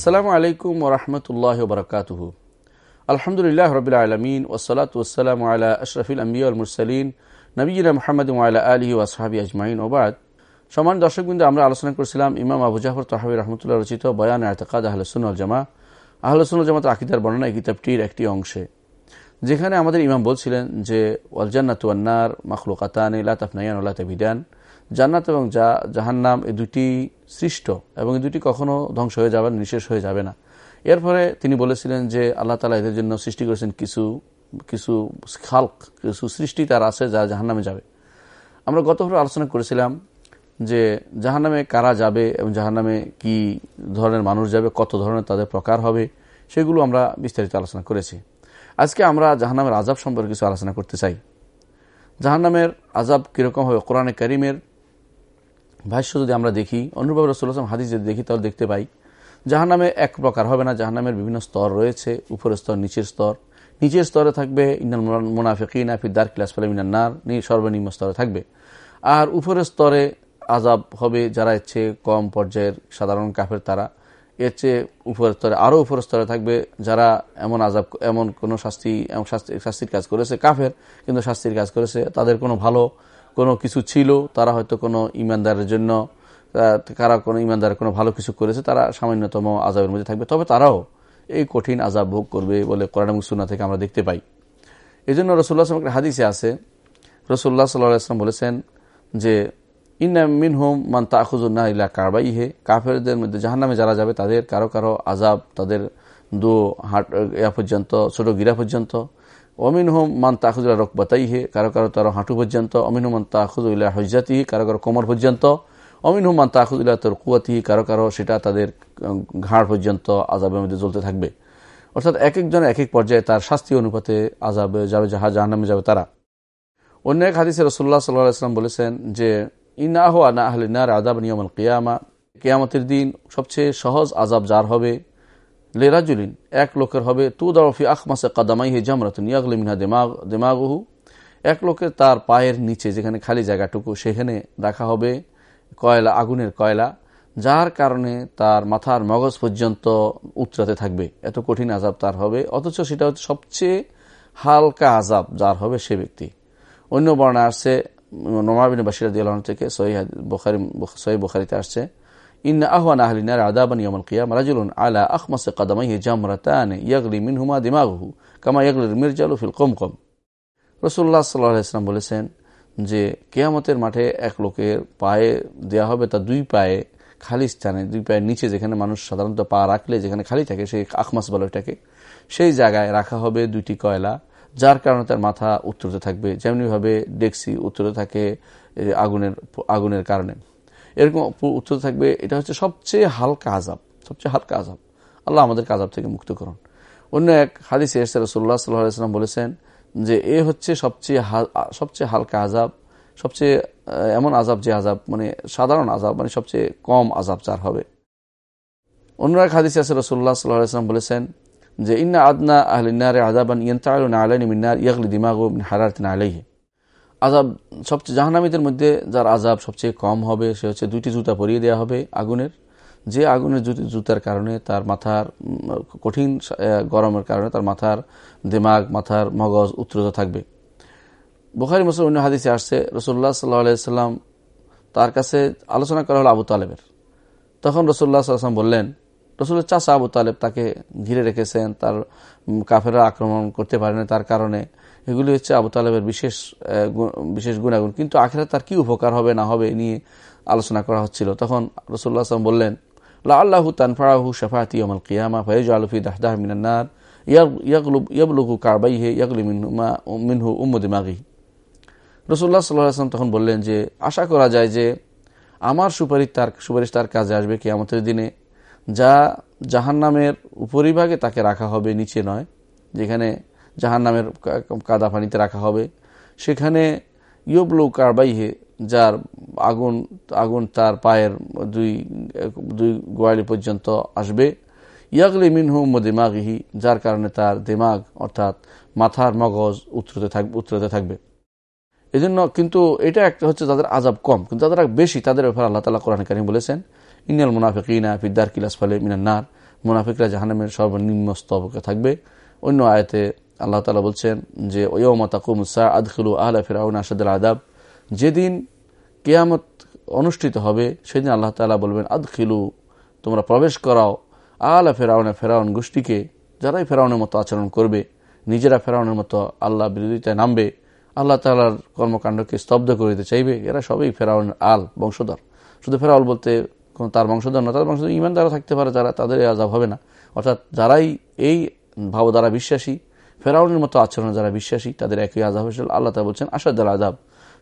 আসসালামু আলাইকুম ওরহমতুল্লাহ বরকাতুহু। আলহামদুলিল্লাহ রবিল আলমিন ওসলাত ওসালাম আলা আশরফিল আম্বিয়া মুরসালিন নবীনা মোহাম্মদ আলা আলহি ওয়াসাহাবি আজমাইন। ওবাদ সমান দর্শকবৃন্দ, আমরা আলোচনা করেছিলাম ইমাম আবু জাফর তহাবি রহমতুল্লাহ রচিত বয়ান আয়তকাদ আহলসুল জামা আহলসুল জামাত আকিদার বর্ণনা এই কিতাবটির একটি অংশে, যেখানে আমাদের ইমাম বলছিলেন যে ওয়ালজান্নাতুয়ান্নার মাখলুকাতান লাতাফনাইয়ান ওলা তাবিদান। জান্নাত এবং যা জাহান্নাম এই দুটি সৃষ্ট এবং এই দুটি কখনো ধ্বংস হয়ে যাবে নিঃশেষ হয়ে যাবে না। এরপরে তিনি বলেছিলেন যে আল্লাহ তালা এদের জন্য সৃষ্টি করেছেন কিছু কিছু খালক, কিছু সৃষ্টি তার আছে যা জাহান্নামে যাবে। আমরা গতভাবে আলোচনা করেছিলাম যে জাহান্নামে কারা যাবে এবং জাহান্নামে কি ধরনের মানুষ যাবে, কত ধরনের তাদের প্রকার হবে, সেগুলো আমরা বিস্তারিত আলোচনা করেছি। আজকে আমরা জাহান্নামের আজাব সম্পর্কে কিছু আলোচনা করতে চাই। জাহান্নামের আজাব কীরকম হবে? কোরআনে করিমের ভাষ্য যদি আমরা দেখি অনুরূপ রসুল্লাহাম হাদিস যদি দেখি, তাহলে দেখতে পাই, জাহান্নামে এক প্রকার হবে না, জাহান্নামের বিভিন্ন স্তর রয়েছে, উপরের স্তর, নিচের স্তর। নিচের স্তরে থাকবে, ইন্নাল আফিদ দার ক্লাস ফেলে নার সর্বনিম্ন স্তরে থাকবে। আর উপরের স্তরে আজাব হবে, যারা ইচ্ছে কম পর্যায়ের সাধারণ কাফের তারা। এর চেয়ে উপরের স্তরে, আরও উপরের স্তরে থাকবে যারা এমন আজাব এমন কোনো শাস্তি, শাস্তির কাজ করেছে, কাফের, কিন্তু শাস্তির কাজ করেছে, তাদের কোনো ভালো কোনো কিছু ছিল, তারা হয়তো কোনো ইমানদারের জন্য কারা কোনো ইমানদার কোনো ভালো কিছু করেছে, তারা সামান্যতম আজাবের মধ্যে থাকবে। তবে তারাও এই কঠিন আজাব ভোগ করবে বলে কোরআন মুসুনা থেকে আমরা দেখতে পাই। এই জন্য রসুল্লাহ আসলাম হাদিসে আছে রসুল্লাহ সাল্লাহ আসলাম বলেছেন যে, ইন্না মিন হোম মান তাহুজুন্না ইলা কারবাই হে কাফেরদের মধ্যে জাহান্নামে যারা যাবে, তাদের কারও কারও আজাব তাদের দু হাট ইয়া পর্যন্ত, ছোট গিরা পর্যন্ত অমিন হোম মান তাহুজুল্লাহ রকবাতাই হে কারও কারও তার হাঁটু পর্যন্ত অমিন মান তাহুজুল্লাহ হজ্জাতি কারও কারও কোমর পর্যন্ত অমিন হুমান তাহুদুল্লাহ তোর কুয়াতি কারও কারও সেটা তাদের ঘাড় পর্যন্ত আজাবের মধ্যে জ্বলতে থাকবে। অর্থাৎ এক একজনের এক এক পর্যায়ে তার শাস্তি অনুপাতে আজাবে যাবে, যাহা জাহান্নামে যাবে তারা। অন্য এক হাদিসে রসুল্লাহ সাল্লাহাম বলেছেন যে ইনাহ আনা আহলিনার আজাব নিয়মল কেয়ামা, কেয়ামতের দিন সবচেয়ে সহজ আজাব যার হবে লেরাজুলিন, এক লোকের হবে তু দরফি আখমাসে কাদামাই হে জামরাতুন ইয়াগলি মিনহা দেমাগ দেমাগহু। এক লোকের তার পায়ের নিচে, যেখানে খালি জায়গাটুকু, সেখানে রাখা হবে কয়লা, আগুনের কয়লা, যার কারণে তার মাথার মগজ পর্যন্ত উতরাতে থাকবে। এত কঠিন আজাব তার হবে, অথচ সেটা হচ্ছে সবচেয়ে হালকা আজাব যার হবে সে ব্যক্তি। অন্য বর্ণা আসছে নোমাবিন বাসিরা দিয়াল থেকে সহি বখারিতে আসছে ইন্না আহওয়ান আহলিনার আদাবান ইয়ামল কিয়াম রাজুলুন আলা আখমাসে কাদামাইহি জামরাতান ইয়াগলি মিনহুমা দিমাগহু কামা ইয়াগলির মির্জালু ফিল কম কম রসুল্লাহ সাল্লাহ ইসলাম বলেছেন যে, কেয়ামতের মাঠে এক লোকের পায়ে দেয়া হবে তার দুই পায়ে খালি স্থানে, দুই পায়ের নিচে যেখানে মানুষ সাধারণত পা রাখলে যেখানে খালি থাকে সেই আখমাস বলটাকে সেই জায়গায় রাখা হবে দুইটি কয়লা, যার কারণে তার মাথা উত্তরতে থাকবে। যেমনিভাবে ডেক্সি উত্তরে থাকে আগুনের আগুনের কারণে। এরকম উত্তর থাকবে, এটা হচ্ছে সবচেয়ে হালকা আজাব সবচেয়ে হালকা আজাব আল্লাহ আমাদেরকে আজাব থেকে মুক্ত করুন। অন্য এক হাদিস এসে রসুল্লাহ সাল্লাহ বলেছেন যে, এ হচ্ছে সবচেয়ে সবচেয়ে হালকা আজাব সবচেয়ে এমন আজাব যে আজাব মানে সাধারণ আজাব মানে সবচেয়ে কম আজাব যার হবে। অন্য এক হাদিস আছে রসুল্লাহ সাল্লাম বলেছেন যে, ইন্না আদনা আহলিনারে আজাবান ইয়ন্তাউন আলাইনি মিনার ইয়াকলি দিমাগ হারাতিন আলাইহি। আজাব সবচেয়ে জাহানামীদের মধ্যে যার আজাব সবচেয়ে কম হবে, সে হচ্ছে দুইটি জুতা পরিয়ে দেওয়া হবে আগুনের। যে আগুনের জুতার কারণে তার মাথার কঠিন গরমের কারণে তার মাথার দিমাগ, মাথার মগজ উত্তরত থাকবে। বোখারি, মুসলিম অন্য হাদিসে আসছে রসুল্লাহ সাল্লাহ সাল্লাম তার কাছে আলোচনা করা হলো আবু তালেবের। তখন রসুল্লাহ সাল্লাম বললেন, রসুলের চাষা আবু তালেব তাকে ঘিরে রেখেছেন, তার কাফেরা আক্রমণ করতে পারেনি তার কারণে। এগুলি হচ্ছে আবু তালেবের বিশেষ বিশেষ গুণাগুণ। কিন্তু আখেরা তার কি উপকার হবে না হবে নিয়ে আলোচনা করা হচ্ছিল। তখন রসুল্লাহ আসলাম বললেন আল্লাহ তানফাহু শফাতি অমল কিয়ামা ফয়েজ আলফি দাহদাহ মিনান্নার ইয়াবলুকু কারবাই হে ইয়াগলি মিনহু উম্মদিমাগি রসুল্লাহ সাল্লাম তখন বললেন যে, আশা করা যায় যে আমার সুপারিশ তার সুপারিশ তার কাজে আসবে কিয়ামতের দিনে। যা জাহান্নামের উপরিভাগে তাকে রাখা হবে, নিচে নয়। যেখানে জাহান্নামের কাদা পানিতে রাখা হবে। সেখানে ইয়বলু কারবাইহে, যার আগুন আগুন তার পায়ের দুই দুই গোয়ালি পর্যন্ত আসবে। ইয়াগলি মিনহু দিমাগহি যার কারণে তার দিমাগ অর্থাৎ মাথার মগজ উত্তরতে থাকবে উত্তরতে থাকবে। এই জন্য কিন্তু এটা একটা হচ্ছে তাদের আজাব কম। কিন্তু যাদের বেশি, তাদের ব্যাপারে আল্লাহ তালা কোরআন কারিম বলেছেন ইনিয়াল মুনাফিকিনা ফিদ্দার কিলাস ফলে মিনান্নার মুনাফিকরা জাহানামের সর্বনিম্ন স্তবকে থাকবে। অন্য আয়তে আল্লাহ তালা বলছেন যে ওয়মা তাকুমুসা আদখুলু আহলা ফেরাউন আসাদ আদাব যেদিন কেয়ামত অনুষ্ঠিত হবে, সেদিন আল্লাহ তালা বলবেন, আদখিলু, তোমরা প্রবেশ করাও আলা ফেরাউনে ফেরাউন গোষ্ঠীকে, যারাই ফেরাউনের মতো আচরণ করবে, নিজেরা ফেরাউনের মতো আল্লাহ বিরোধিতায় নামবে, আল্লাহ তালার কর্মকাণ্ডকে স্তব্ধ করে দিতে চাইবে, এরা সবই ফেরাউন আল, বংশধর। শুধু ফেরাউল বলতে তার বংশধর না, তার বংশধর ইমান দ্বারা থাকতে পারে, যারা তাদের আজাব হবে না। অর্থাৎ যারাই এই ভাব দ্বারা বিশ্বাসী ফেরাউনের মতো আচরণে যারা বিশ্বাসী, তাদের একই আজাব হিসেবে আল্লাহ তা বলছেন আসাদ আজাব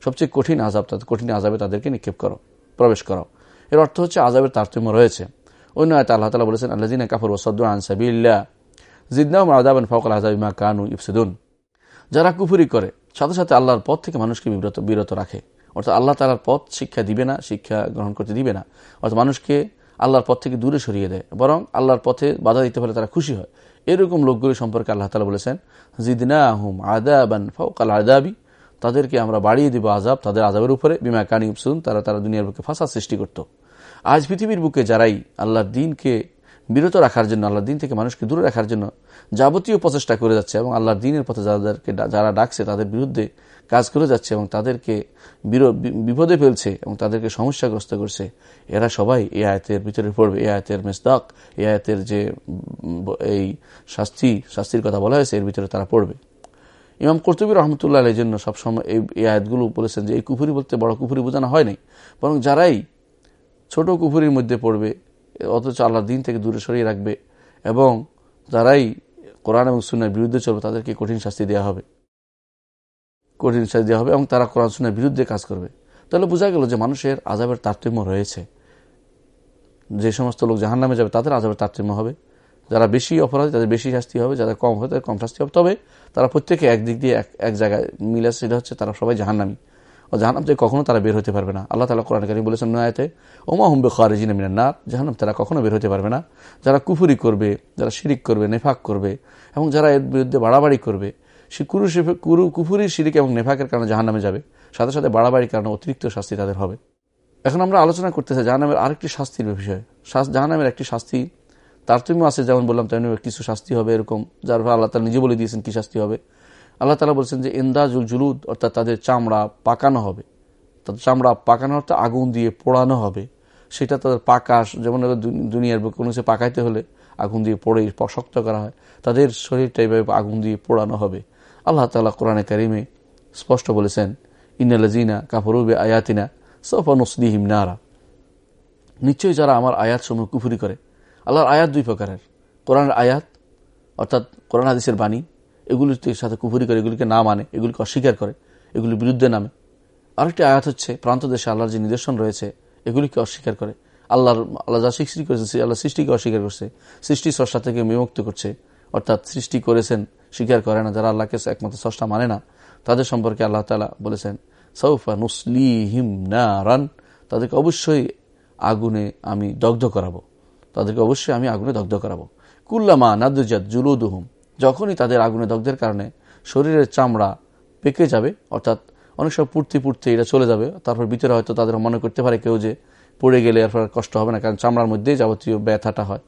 সবচেয়ে কঠিন আজাব কঠিন আজাবে তাদেরকে নিক্ষেপ করো, প্রবেশ করো। এর অর্থ হচ্ছে আজাবের তারতম্য রয়েছে। অন্য আয়তা আল্লাহ তালা বলেছেন আল্লাহ কাপুর ওসদ্দ আনসাবিল্লা জিদ্দাম আজাবান ফকল আজাবিমা কানু ইফসিদুন। যারা কুফুরি করে, সাথে সাথে আল্লাহর পথ থেকে মানুষকে বিরত বিরত রাখে। অর্থাৎ আল্লাহ তালার পথ শিক্ষা দিবে না, শিক্ষা গ্রহণ করতে দিবে না। অর্থাৎ মানুষকে আল্লাহর পথ থেকে দূরে সরিয়ে দেয়। বরং আল্লাহর পথে বাধা দিতে পারলে তারা খুশি হয়। এরকম লোকগুলি সম্পর্কে আল্লাহ তালা বলেছেন জিদনা আহম আদাবান ফৌকাল আদাবি তাদেরকে আমরা বাড়িয়ে দিব আজাব তাদের আজাবের উপরে, বিমা কানি উপসুন তারা তারা দুনিয়ার বুকে ফাঁসা সৃষ্টি করত। আজ পৃথিবীর বুকে যারাই আল্লাহর দিনকে বিরত রাখার জন্য, আল্লাহর দিন থেকে মানুষকে দূরে রাখার জন্য যাবতীয় প্রচেষ্টা করে যাচ্ছে এবং আল্লাহর দিনের পথে যাদেরকে যারা ডাকছে তাদের বিরুদ্ধে কাজ করে যাচ্ছে এবং তাদেরকে বিপদে ফেলছে এবং তাদেরকে সমস্যাগ্রস্ত করছে, এরা সবাই এই আয়তের ভিতরে পড়বে। এই আয়তের মেসদাক, এই আয়তের যে এই শাস্তি, শাস্তির কথা বলা হয়েছে, এর ভিতরে তারা পড়বে। ইমাম কর্তুবী রহমতুল্লাহ এই জন্য সবসময় এই এই আয়াতগুলো বলেছেন যে, এই কুফুরি বলতে বড় কুফুরি বোঝানো হয় নাই, বরং যারাই ছোট কুফুরির মধ্যে পড়বে, অথচ আল্লাহর দিন থেকে দূরে সরিয়ে রাখবে এবং যারাই কোরআন এবং সুনার বিরুদ্ধে চলবে, তাদেরকে কঠিন শাস্তি দেওয়া হবে। কঠিন শাস্তি দেওয়া হবে এবং তারা কোরআন সুনার বিরুদ্ধে কাজ করবে। তাহলে বোঝা গেল যে মানুষের আজাবের তারতম্য রয়েছে। যে সমস্ত লোক জাহান নামে যাবে, তাদের আজাবের তারতম্য হবে। যারা বেশি অপরাধী, তাদের বেশি শাস্তি হবে। যারা কম হবে, তাদের কম শাস্তি হবে। তবে তারা প্রত্যেকে একদিক দিয়ে এক জায়গায় মিলে সেটা হচ্ছে তারা সবাই জাহান্নামি। ও জাহান্নাম থেকে কখনো তারা বের হতে পারবে না। আল্লাহ তালা কোরআন কারিম বলেছেন নয়াতে ওমা হুম্বে খারিজিন মিনার না জাহান্নাম তারা কখনো বের হতে পারবে না। যারা কুফুরি করবে, যারা শিরিক করবে, নেফাক করবে, এবং যারা এর বিরুদ্ধে বাড়াবাড়ি করবে, সে কুরু কুরু, কুফুরি, শিরিক এবং নেফাকের কারণে জাহান্নামে যাবে। সাথে সাথে বাড়াবাড়ির কারণে অতিরিক্ত শাস্তি তাদের হবে। এখন আমরা আলোচনা করতে চাই জাহান্নামের আরেকটি শাস্তির বিষয়। জাহান্নামের একটি শাস্তি, তারতম্য আছে যেমন বললাম, তেমনি কিছু শাস্তি হবে এরকম, যার ফলে আল্লাহ তালা নিজে বলে দিয়েছেন কি শাস্তি হবে। আল্লাহ তালা বলছেন যে ইন্দাজুল জুলুদ, অর্থাৎ তাদের চামড়া পাকানো হবে। তাদের চামড়া পাকানো অর্থাৎ আগুন দিয়ে পোড়ানো হবে। সেটা তাদের পাকাশ যেমন দুনিয়ার কোনো কিছু পাকাইতে হলে আগুন দিয়ে পড়ে শক্ত করা হয়। তাদের শরীরটা এইভাবে আগুন দিয়ে পোড়ানো হবে। আল্লাহ তালা কোরআনে কারিমে স্পষ্ট বলেছেন ইনালাজিনা কাফরুবে আয়াতিনা সফা নসলিহিম নারা। নিশ্চয়ই যারা আমার আয়াত সমূহ কুফুরি করে, আল্লাহর আয়াত দুই প্রকারের। কোরআনের আয়াত, অর্থাৎ কোরআন হাদিসের বাণী এগুলির সাথে কুফুরি করে, এগুলিকে না মানে এগুলিকে অস্বীকার করে, এগুলির বিরুদ্ধে নামে। আরেকটি আয়াত হচ্ছে, প্রান্ত দেশে আল্লাহর যে নিদর্শন রয়েছে, এগুলিকে অস্বীকার করে। আল্লাহর, আল্লাহ যা সৃষ্টি করেছে আল্লাহ সৃষ্টিকে অস্বীকার করছে। সৃষ্টি স্রষ্টা থেকে বিমুক্ত করছে। অর্থাৎ সৃষ্টি করেছেন, স্বীকার করে না, যারা আল্লাহকে একমাত্র স্রষ্টা মানে না, তাদের সম্পর্কে আল্লাহ তালা বলেছেন সৌফা নুসলি হিম না রান তাদেরকে অবশ্যই আগুনে আমি দগ্ধ করাবো। তাদেরকে অবশ্যই আমি আগুনে দগ্ধ করাবো। কুল্লামা নাদুজাত জুলুদুহুম যখনই তাদের আগুনে দগ্ধের কারণে শরীরের চামড়া পেকে যাবে, অর্থাৎ অনেক সময় পুড়তে পুড়তে এটা চলে যাবে, তারপর ভিতরে হয়তো তাদের মনে করতে পারে কেউ যে পড়ে গেলে এরপর কষ্ট হবে না, কারণ চামড়ার মধ্যেই যাবতীয় ব্যথাটা হয়।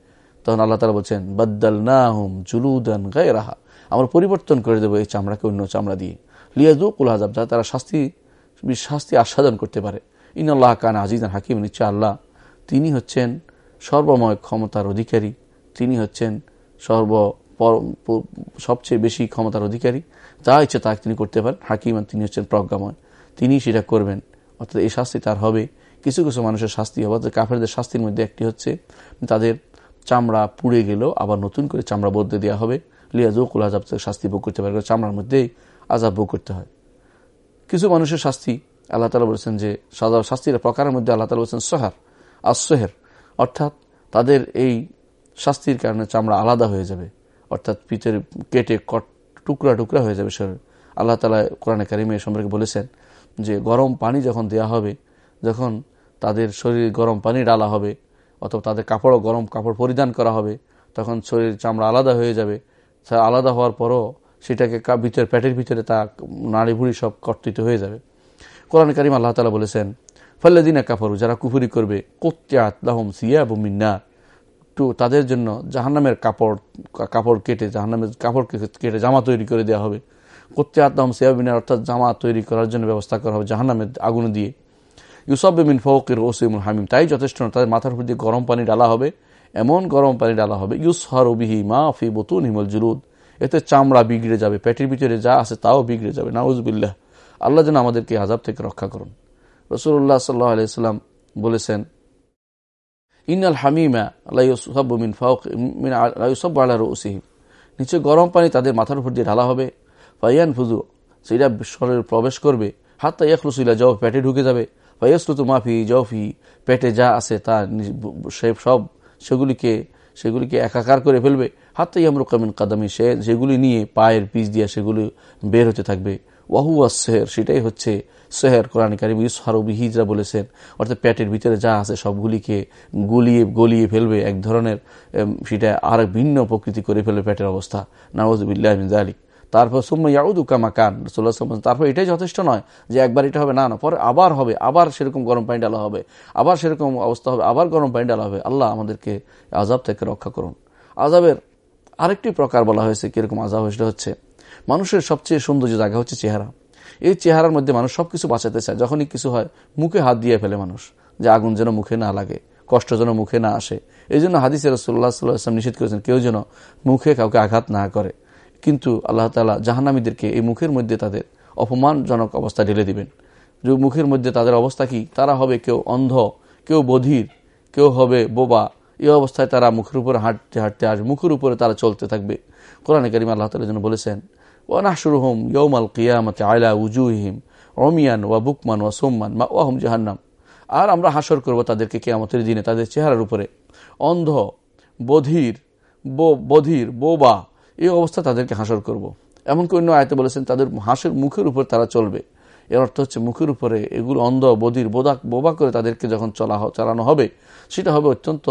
তখন আল্লাহ তালা বলছেন বদ্দাল না হুম জুলুদান গায়ে রাহা আমরা পরিবর্তন করে দেবো এই চামড়াকে অন্য চামড়া দিয়ে। লিয়াজু কুল হাজাব যা তারা শাস্তি শাস্তি আস্বাদন করতে পারে। ইন আল্লাহ কান আজিজান হাকিম, নিশ্চয় আল্লাহ তিনি হচ্ছেন সর্বময় ক্ষমতার অধিকারী। তিনি হচ্ছেন সর্ব সবচেয়ে বেশি ক্ষমতার অধিকারী। যা ইচ্ছে তা তিনি করতে পারেন। হাকিম তিনি হচ্ছেন প্রজ্ঞাময়। তিনি সেটা করবেন। অর্থাৎ এই শাস্তি তার হবে। কিছু কিছু মানুষের শাস্তি হবে। অর্থাৎ কাফেরদের শাস্তির মধ্যে একটি হচ্ছে, তাদের চামড়া পুড়ে গেলেও আবার নতুন করে চামড়া বদলে দেওয়া হবে। লিয়াজুকুল আজাব শাস্তি ভোগ করতে পারে। চামড়ার মধ্যেই আজাব ভোগ করতে হয়। কিছু মানুষের শাস্তি আল্লাহ তালা বলেছেন যে, সাজা, শাস্তির প্রকারের মধ্যে আল্লাহ তালা বলছেন সোহার আর সোহের অর্থাৎ তাদের এই শাস্তির কারণে চামড়া আলাদা হয়ে যাবে। অর্থাৎ পিঠের কেটে টুকরা টুকরা হয়ে যাবে শরীর। আল্লাহ তালা কোরআনে কারিমে সম্পর্কে বলেছেন যে গরম পানি যখন দেয়া হবে, যখন তাদের শরীর গরম পানি ডালা হবে, অথবা তাদের কাপড়ও গরম কাপড় পরিধান করা হবে, তখন শরীর চামড়া আলাদা হয়ে যাবে। আলাদা হওয়ার পরও সেটাকে ভিতরে প্যাটের ভিতরে তা নাড়ি ভুড়ি সব কর্তৃত হয়ে যাবে। কোরআন কারিম আল্লাহ তালা বলেছেন ফল্লাদিনা কাফরু, যারা কুফুরি করবে কোত্যাত লাহম সিয়া মিন্না একটু তাদের জন্য জাহান্নামের কাপড় কাপড় কেটে, জাহান্নামের কাপড় কেটে জামা তৈরি করে দেওয়া হবে। করতে আত্মাম সেয়াবিনের অর্থাৎ জামা তৈরি করার জন্য ব্যবস্থা করা হবে জাহান্নামের আগুন দিয়ে। ইউসবিন ফৌকির ওসিমুল হামিম, তাই যথেষ্ট তাদের মাথার উপর দিয়ে গরম পানি ডালা হবে, এমন গরম পানি ডালা হবে ইউস হরবিহি মা ফি বতুন হিমল জুলুদ, এতে চামড়া বিগড়ে যাবে, পেটের ভিতরে যা আছে তাও বিগড়ে যাবে। নাউজবিল্লাহ আল্লাহ যেন আমাদেরকে আজাব থেকে রক্ষা করুন। রসুল্লাহ সাল্লাহ আলাইসাল্লাম বলেছেন ইনাল হামিমা আল্লাহমিন ফাউক আলাইসব আল্লাহ রসিহিম নিচে গরম পানি তাদের মাথার উপর দিয়ে ঢালা হবে। ফাইয়ান ফুজু সেটা শরীরে প্রবেশ করবে। হাত্তা ইয়াকলুসিলা যাও পেটে ঢুকে যাবে। ফাইয়াসলুতু মাফি জফি পেটে যা আছে তা সে সব সেগুলিকে সেগুলিকে একাকার করে ফেলবে। হাত্তা ইয়ামরুকামিন কাদামি সে যেগুলি নিয়ে পায়ের পিস দিয়ে সেগুলি বের হতে থাকবে। ওয়াহু সেহের, সেটাই হচ্ছে সেহের কোরআন কারিম ইউসহারবিহিজরা বলেছেন, অর্থাৎ পেটের ভিতরে যা আছে সবগুলিকে গুলিয়ে, গলিয়ে ফেলবে, এক ধরনের সেটা আর ভিন্ন প্রকৃতি করে ফেলবে পেটের অবস্থা। আলী তারপর, সুম্মা ইয়াউদু কামা কান রসুল্লাহ তারপর এটাই যথেষ্ট নয় যে একবার এটা হবে, না না, পরে আবার হবে, আবার সেরকম গরম পানি ডালা হবে, আবার সেরকম অবস্থা হবে, আবার গরম পানি ডালা হবে। আল্লাহ আমাদেরকে আজাব থেকে রক্ষা করুন। আজাবের আরেকটি প্রকার বলা হয়েছে, কীরকম আজাব সেটা হচ্ছে, মানুষের সবচেয়ে সৌন্দর্য জায়গা হচ্ছে চেহারা। এই চেহারার মধ্যে মানুষ সবকিছু বাঁচাতে চায়। যখনই কিছু হয়, মুখে হাত দিয়ে ফেলে মানুষ, যে আগুন যেন মুখে না লাগে, কষ্ট যেন মুখে না আসে। এই জন্য হাদিসে রসুল্লাহ সাল্লাম নিষেধ করেছেন, কেউ যেন মুখে কাউকে আঘাত না করে। কিন্তু আল্লাহ তালা জাহানামীদেরকে এই মুখের মধ্যে তাদের অপমানজনক অবস্থা ঢেলে দিবেন। যে মুখের মধ্যে তাদের অবস্থা কি? তারা হবে কেউ অন্ধ, কেউ বধির, কেউ হবে বোবা। এই অবস্থায় তারা মুখের উপরে হাঁটতে হাঁটতে আসবে, মুখের উপরে তারা চলতে থাকবে। কোরআন করিম আল্লাহ তালা যেন বলেছেন ওয়ানাহসুরহম ইয়ৌমাল কিয়ামতে আয়লা উজুহিম রমিয়ান ওয়া বুকমান ওয়া সোম্মান মা ওয়াহম জাহান্নাম আর আমরা হাসর করব তাদেরকে কেয়ামতের দিনে, তাদের চেহারার উপরে। অন্ধ, বধির বধির, বোবা, এই অবস্থা তাদেরকে হাসর করব। এমনকি অন্য আয়তে বলেছেন, তাদের হাঁসের মুখের উপর তারা চলবে। এর অর্থ হচ্ছে মুখের উপরে এগুলো অন্ধ, বধির, বোদা, বোবা করে তাদেরকে যখন চলা চালানো হবে, সেটা হবে অত্যন্ত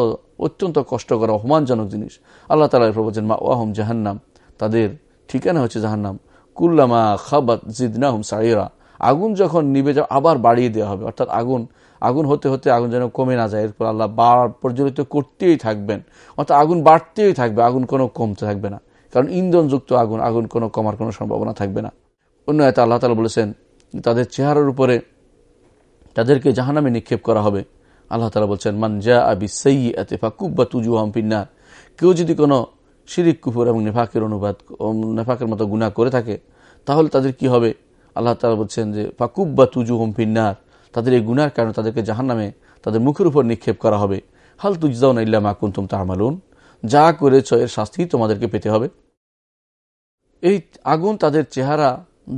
অত্যন্ত কষ্টকর, অপমানজনক জিনিস। আল্লাহ তালা প্রবচন মা ওয়াহম জাহান্নাম তাদের ঠিকানা হচ্ছে জাহান্নাম। কুল্লামা খাবাত জিদনাহম সাইরা আগুন যখন নিবে যাও আবার বাড়িয়ে দেওয়া হবে। অর্থাৎ আগুন আগুন হতে হতে আগুন যেন কমে না যায়। এরপর আল্লাহ বার প্রজ্বলিত করতেই থাকবেন। অর্থাৎ আগুন বাড়তেই থাকবে, আগুন কোনো কমতে থাকবে না। কারণ ইন্ধনযুক্ত আগুন আগুন কোনো কমার কোনো সম্ভাবনা থাকবে না। অন্য এত আল্লাহ তালা বলেছেন, তাদের চেহারার উপরে তাদেরকে জাহানামে নিক্ষেপ করা হবে। আল্লাহ তালা বলছেন মানজা আবি সই এতে ফাকুব্বা তুজু হাম্পিন্না কেউ যদি কোনো শিরিক, কুফুর এবং নেফাকের অনুবাদ নেফাকের মতো গুণা করে থাকে, তাহলে তাদের কি হবে? আল্লাহ তালা বলছেন যে ফাকুব বা তুজু হোম ফিন্নার, তাদের এই গুনার কারণে তাদেরকে জাহান নামে তাদের মুখের উপর নিক্ষেপ করা হবে। হাল তুজাউন ইল্লা মাকুন তুম তাহমালুন যা করেছ এর শাস্তি তোমাদেরকে পেতে হবে। এই আগুন তাদের চেহারা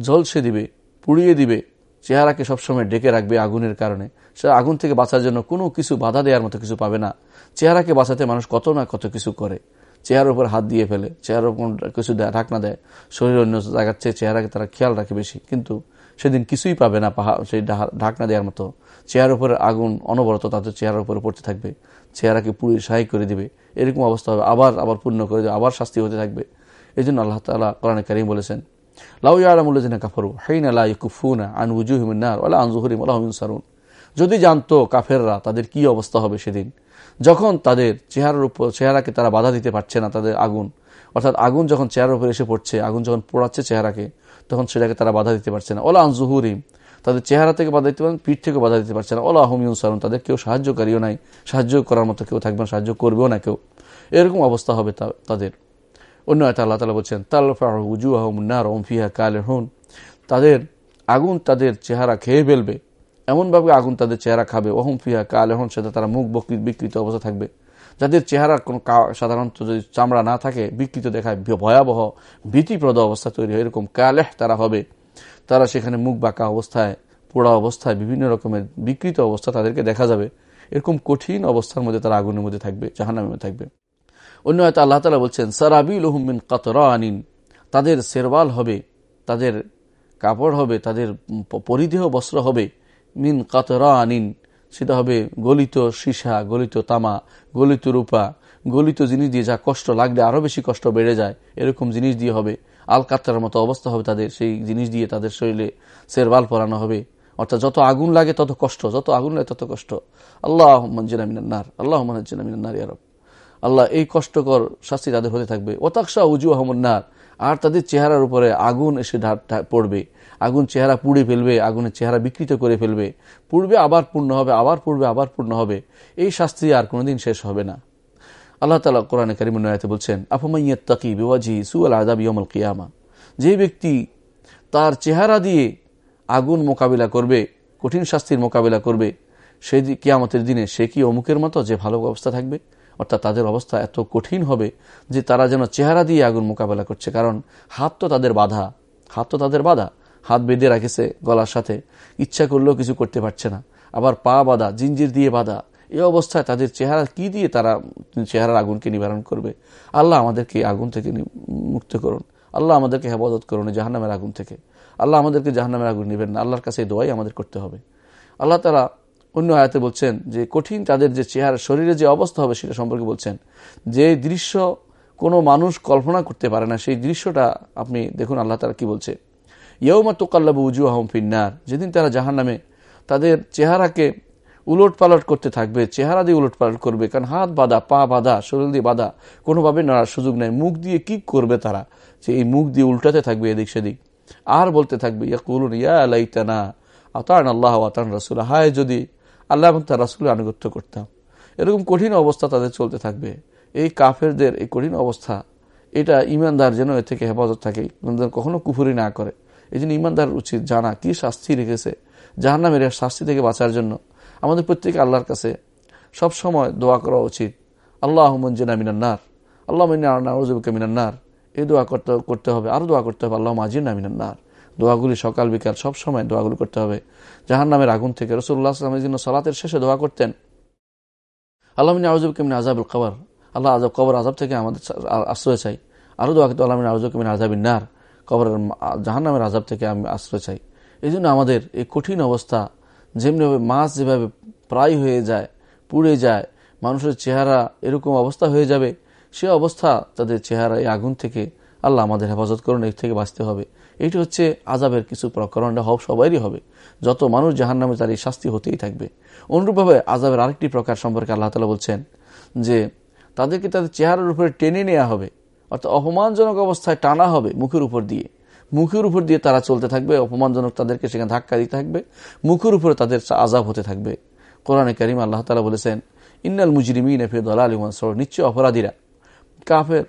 জলসে দিবে, পুড়িয়ে দিবে, চেহারাকে সবসময় ডেকে রাখবে আগুনের কারণে। সে আগুন থেকে বাঁচার জন্য কোনো কিছু বাধা দেওয়ার মতো কিছু পাবে না। চেহারাকে বাঁচাতে মানুষ কত না কত কিছু করে। চেহারার উপর হাত দিয়ে ফেলে, চেহারার উপর কিছু দেয়, ঢাকনা দেয় শরীর অন্য জায়গার চেয়ে চেহারাকে তারা খেয়াল রাখে বেশি। কিন্তু সেদিন কিছুই পাবে না পাহাড় সেই ঢাকনা দেওয়ার মতো। চেহারার উপরে আগুন অনবরত তাদের চেহারার উপরে পড়তে থাকবে। চেহারাকে পুরো সাহায্য করে দিবে। এরকম অবস্থা হবে, আবার আবার পূর্ণ করে দেবে, আবার শাস্তি হতে থাকবে। এই জন্য আল্লাহ তালা কোরআনে কারিম বলেছেন, লাউ ইয়ালামুল্লাজিনা কাফারু হাইন আলা ইকুফুনা আন উজুহিমিনার ওলা আনজুহরিম আল্লাহমিন সারুন যদি জানতো কাফেররা তাদের কি অবস্থা হবে সেদিন যখন তাদের চেহারার উপর, চেহারাকে তারা বাধা দিতে পারছে না, তাদের আগুন, অর্থাৎ আগুন যখন চেহারার উপর এসে পড়ছে, আগুন যখন পোড়াচ্ছে চেহারাকে, তখন সেটাকে তারা বাধা দিতে পারছে না। ওলা আনজুহুরিম, তাদের চেহারা থেকে বাধা দিতে পারেন পিঠ থেকে বাধা দিতে পারছে না। ওলা আহমিউন সারুন তাদের কেউ সাহায্যকারীও নাই, সাহায্য করার মতো কেউ থাকবে না, সাহায্য করবেও না কেউ। এরকম অবস্থা হবে তাদের। অন্য একটা আল্লাহ তালা বলছেন তালফাহু আহমুন্নার ওমফিহা কাল হুন তাদের আগুন তাদের চেহারা খেয়ে ফেলবে। এমনভাবে আগুন তাদের চেহারা খাবে। ওহম ফিহা কাল এখন সেটা তারা মুখ বিকৃত অবস্থা থাকবে। যাদের চেহারার কোনো সাধারণত যদি চামড়া না থাকে, বিকৃত দেখায় ভয়াবহ, ভীতিপ্রদ অবস্থা তৈরি হয়। এরকম কালেহ তারা হবে। তারা সেখানে মুখ বাঁকা অবস্থায়, পোড়া অবস্থায়, বিভিন্ন রকমের বিকৃত অবস্থা তাদেরকে দেখা যাবে। এরকম কঠিন অবস্থার মধ্যে তারা আগুনের মধ্যে থাকবে, জাহান্নামের থাকবে। অন্য হয়তো আল্লাহ তালা বলছেন সারাবিল হুমিন কাতরা আনিন তাদের সেরবাল হবে, তাদের কাপড় হবে, তাদের পরিধেয় বস্ত্র হবে। মিন কাতরা আনিন সেটা হবে গলিত সীসা, গলিত তামা, গলিত রূপা, গলিত জিনিস দিয়ে যা কষ্ট লাগলে আরও বেশি কষ্ট বেড়ে যায়, এরকম জিনিস দিয়ে হবে। আল কাতার মতো অবস্থা হবে তাদের, সেই জিনিস দিয়ে তাদের শরীরে সেরবাল পরানো হবে। অর্থাৎ যত আগুন লাগে তত কষ্ট, যত আগুন লাগে তত কষ্ট। আল্লাহ মঞ্জিনা মিনান্নার আল্লাহ মঞ্জিনা মিনান্নার ইয়ারব আল্লাহ এই কষ্টকর শাস্তি তাদের হতে থাকবে। ওতাকশা উজু আহমনার আর তাদের চেহারার উপরে আগুন এসে পড়বে। আগুন চেহারা পুড়ে ফেলবে, আগুনের চেহারা বিকৃত করে ফেলবে। পূর্বে আবার পূর্ণ হবে, আবার পূর্বে, আবার পূর্ণ হবে। এই শাস্তি আর কোনোদিন শেষ হবে না। আল্লাহ তালা কোরআনে কারিমতে বলছেন আফমাইয়াত তাকি বিওয়াজি সুয়াল আদাব ইয়মল কিয়ামা? যে ব্যক্তি তার চেহারা দিয়ে আগুন মোকাবিলা করবে, কঠিন শাস্তির মোকাবিলা করবে সেই কিয়ামতের দিনে সে কি অমুকের মতো যে ভালো অবস্থা থাকবে? অর্থাৎ তাদের অবস্থা এত কঠিন হবে যে তারা যেন চেহারা দিয়ে আগুন মোকাবেলা করছে। কারণ হাত তো তাদের বাধা, হাত তো তাদের বাধা। হাত বেঁধে রাখেছে গলার সাথে। ইচ্ছা করলেও কিছু করতে পারছে না। আবার পা বাঁধা, জিঞ্জির দিয়ে বাঁধা এই অবস্থায় তাদের চেহারা কি দিয়ে তারা চেহারার আগুনকে নিবারণ করবে? আল্লাহ আমাদেরকে আগুন থেকে মুক্ত করুন। আল্লাহ আমাদেরকে হেফাজত করুন জাহান্নামের আগুন থেকে। আল্লাহ আমাদেরকে জাহান্নামের আগুন নেবেন না। আল্লাহর কাছে দোয়াই আমাদের করতে হবে। আল্লাহ তারা অন্য আয়াতে বলছেন যে, কঠিন তাদের যে চেহারা, শরীরে যে অবস্থা হবে সেটা সম্পর্কে বলছেন। যে দৃশ্য কোনো মানুষ কল্পনা করতে পারে না, সেই দৃশ্যটা আপনি দেখুন আল্লাহ তারা কি বলছে। ইয়ৌমা তোকাল্লাবু ফিন্নার। যেদিন তারা জাহান নামে তাদের চেহারাকে উলট পালট করতে থাকবে, চেহারা দিয়ে উলট পালট করবে, কারণ হাত বাঁধা, পা বাঁধা, শরীর দিয়ে বাঁধা, কোনোভাবে নড়ার সুযোগ নেই। মুখ দিয়ে কি করবে তারা? যে এই মুখ দিয়ে উল্টাতে থাকবে এদিক সেদিক। আর বলতে থাকবে ইয়া কুলুন ইয়া আলাইতানা আতান আল্লাহ আতান রাসুল। হায়, যদি আল্লাহ এবং তার রাসুলের আনুগত্য করতাম। এরকম কঠিন অবস্থা তাদের চলতে থাকবে। এই কাফেরদের এই কঠিন অবস্থা, এটা ইমানদার যেন এ থেকে হেফাজত থাকে কখনো কুফুরি না করে। এই জন্য ইমানদার উচিত জানা কি শাস্তি রেখেছে, জাহান্নামের শাস্তি থেকে বাঁচার জন্য। আমাদের প্রত্যেকে আল্লাহর কাছে সব সময় দোয়া করা উচিত। আল্লাহ মঞ্জিনা মিনান্নার আল্লাহ মিনাজুবিকা মিনান্নার এই দোয়া করতে করতে হবে। আরও দোয়া করতে হবে। আল্লাহ মাজিনা মিনান্নার দোয়াগুলি সকাল, বিকাল সব সময় দোয়াগুলি করতে হবে। জাহান নামের আগুন থেকে রসুল্লাহ আসলামের জন্য সালাতের শেষে দোয়া করতেন। আল্লাহ মিনী আউজুব কেমিন আজাবুল কবর। আল্লাহ আজব কবর আজাব থেকে আমাদের আশ্রয় চাই। আরও দোয়া করতে আল্লাহ মিনী আউজুব কেমিন আজাবিন নার। কবরের জাহান নামের আজাব থেকে আমি আশ্রয় চাই। এই আমাদের এই কঠিন অবস্থা, যেমনিভাবে মাছ যেভাবে প্রায় হয়ে যায়, পুড়ে যায়, মানুষের চেহারা এরকম অবস্থা হয়ে যাবে, সে অবস্থা তাদের চেহারা এই আগুন থেকে আল্লাহ আমাদের হেফাজত করুন, এর থেকে বাঁচতে হবে। এটি হচ্ছে আজাবের কিছু প্রকরণটা হব সবারই হবে। যত মানুষ জাহান নামে তার এই শাস্তি হতেই থাকবে। অনুরূপভাবে আজাবের আরেকটি প্রকার সম্পর্কে আল্লাহ তালা বলছেন যে, তাদেরকে তাদের চেহারার উপরে টেনে নেওয়া হবে। অর্থাৎ অপমানজনক অবস্থায় টানা হবে মুখের উপর দিয়ে। মুখের উপর দিয়ে তারা চলতে থাকবে, অপমানজনক তাদেরকে সেখানে ধাক্কা দিতে থাকবে। মুখের উপরে তাদের আজাব হতে থাকবে। কোরআনে করিম আল্লাহ তালা বলেছেন, ইন্নাল মুজরিমিন এফে দলা আলী মনসর নিশ্চয় অপরাধীরা। কাফের,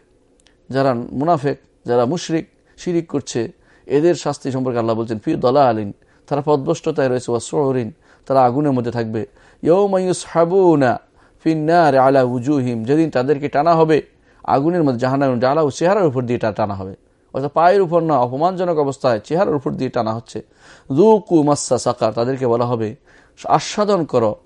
যারা মুনাফেক, যারা মুশরিক, শিরিক করছে, এদের শাস্তি সম্পর্কে আল্লাহ বলছেন, ফি দলা আলিন তারা পদভষ্টতায় রয়েছে ওয়াসরিন তারা আগুনের মধ্যে থাকবে। ইয়ৌমায়ুস হাবুনা ফিন্নার আলা উজুহিম যেদিন তাদেরকে টানা হবে আগুনের মধ্যে জাহানা আলা চেহারার উপর দিয়ে টানা হবে। অর্থাৎ পায়ের উপর না, অপমানজনক অবস্থায় চেহারার উপর দিয়ে টানা হচ্ছে। রুকু মাসা সাকার, তাদেরকে বলা হবে, আস্বাদন করো।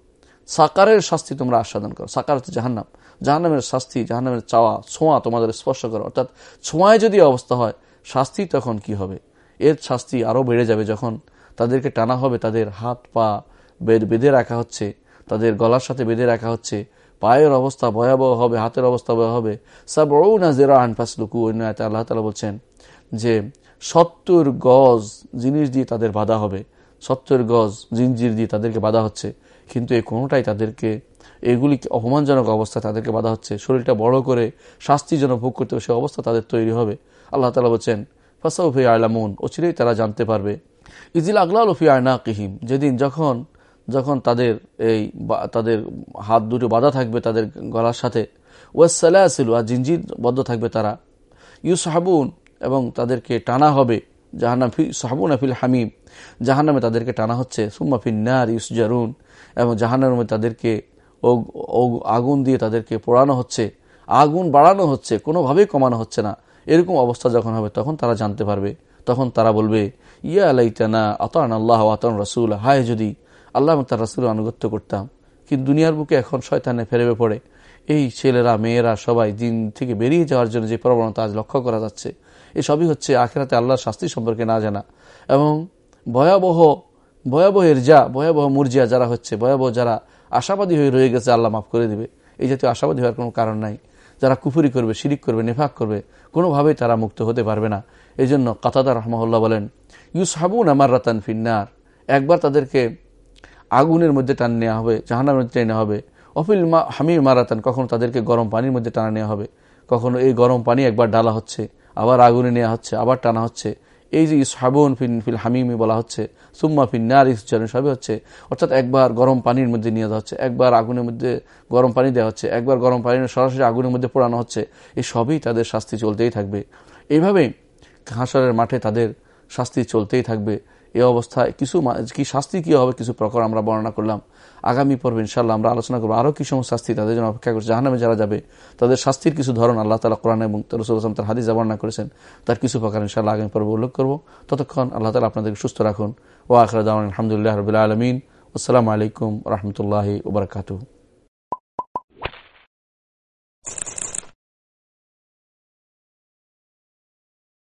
সাকারের শাস্তি তোমরা আস্বাদন করো। সাকার হচ্ছে জাহান্নাম। জাহান্নামের শাস্তি, জাহান্নামের চাওয়া, ছোঁয়া তোমাদের স্পর্শ করো। অর্থাৎ ছোঁয়ায় যদি অবস্থা হয়, শাস্তি তখন কি হবে? এর শাস্তি আরও বেড়ে যাবে যখন তাদেরকে টানা হবে, তাদের হাত পা বেঁধে রাখা হচ্ছে, তাদের গলার সাথে বেঁধে রাখা হচ্ছে পায়ের অবস্থা ভয়াবহ হবে, হাতের অবস্থা ভয় হবে। সাব না জেরা আনফাসলুকু অন্য আল্লাহ তালা বলছেন যে, সত্তর গজ জিনিস দিয়ে তাদের বাধা হবে। সত্তর গজ জিনজির দিয়ে তাদেরকে বাধা হচ্ছে। কিন্তু এই কোনোটাই তাদেরকে, এগুলি অপমানজনক অবস্থা তাদেরকে বাধা হচ্ছে? শরীরটা বড় করে শাস্তি যেন ভোগ করতে হবে সে অবস্থা তাদের তৈরি হবে। আল্লাহ তালা বলছেন, ফাসাউফি আলামুন অচিরেই তারা জানতে পারবে। ইজিল আগলাল ফি আয়না কিহিম যেদিন যখন যখন তাদের এই তাদের হাত দুটো বাধা থাকবে তাদের গলার সাথে ওয়াসালাসিল আর জিনজির বদ্ধ থাকবে তারা। ইউ সাহাবুন এবং তাদেরকে টানা হবে, জাহান্নাম ফি সাহাবুন আফিল হামিম, জাহান্নামে তাদেরকে টানা হচ্ছে, সুম্মা ফিন্নার ইউসজারুন, এবং জাহান্নামে তাদেরকে আগুন দিয়ে তাদেরকে পোড়ানো হচ্ছে। আগুন বাড়ানো হচ্ছে, কোনোভাবেই কমানো হচ্ছে না। এরকম অবস্থা যখন হবে, তখন তারা জানতে পারবে। তখন তারা বলবে, ইয়া আলাইতানা আতান আল্লাহ আতান রসুল। হায় যদি আল্লাহ তার রাসুল আনুগত্য করতাম। কিন্তু দুনিয়ার বুকে এখন শয়তানে ফেরেবে পড়ে। এই ছেলেরা, মেয়েরা সবাই দিন থেকে বেরিয়ে যাওয়ার জন্য যে প্রবণতা আজ লক্ষ্য করা যাচ্ছে এসবই হচ্ছে আখেরাতে আল্লাহর শাস্তি সম্পর্কে না জানা। এবং ভয়াবহ ভয়াবহ যা, ভয়াবহ মুরজিয়া যারা হচ্ছে, ভয়াবহ যারা আশাবাদী হয়ে রয়ে গেছে, আল্লাহ মাফ করে দিবে। এই জাতীয় আশাবাদী হওয়ার কোনো কারণ নাই। যারা কুফুরি করবে, শিরিক করবে, নেফাক করবে, কোনোভাবেই তারা মুক্ত হতে পারবে না। এই জন্য কাতাদা রহমল্লা বলেন ইউস হাবুন আমার রাতান ফিন্নার। একবার তাদেরকে আগুনের মধ্যে টান নেওয়া হবে জাহানার মধ্যে টেনে হবে। অফিল মা হামির মারাতান, কখনো তাদেরকে গরম পানির মধ্যে টানা নেওয়া হবে। কখনো এই গরম পানি একবার ডালা হচ্ছে, আবার আগুনে নেওয়া হচ্ছে, আবার টানা হচ্ছে। এই যে ইসহাবুন ফিন, ফিল হামিমি বলা হচ্ছে, সুম্মা ফিন নার ইসজারুন সবই হচ্ছে। অর্থাৎ একবার গরম পানির মধ্যে নিয়ে যাওয়া হচ্ছে, একবার আগুনের মধ্যে গরম পানি দেওয়া হচ্ছে, একবার গরম পানি সরাসরি আগুনের মধ্যে পোড়ানো হচ্ছে এই সবই তাদের শাস্তি চলতেই থাকবে। এইভাবে হাসরের মাঠে তাদের শাস্তি চলতেই থাকবে। এই অবস্থায় কিছু কি শাস্তি কি হবে কিছু প্রকার আমরা বর্ণনা করলাম। আগামী পর্বে ইনশাল্লাহ আমরা আলোচনা করব আরও কি সমস্ত শাস্তি তাদের জন্য অপেক্ষা করছে। জাহানামে যারা যাবে, তাদের শাস্তির কিছু ধরন আল্লাহ তালা কোরআন এবং রসুল আসলাম তার হাদিস বর্ণনা করেছেন। তার কিছু প্রকার ইনশাল্লাহ আগামী পর্বে উল্লেখ করব। ততক্ষণ আল্লাহ তালা আপনাদেরকে সুস্থ রাখুন। ও আখরাদ আলহামদুলিল্লাহ রবিল আলমিন। আসসালামু আলাইকুম রহমতুল্লাহি ওবরাকাতু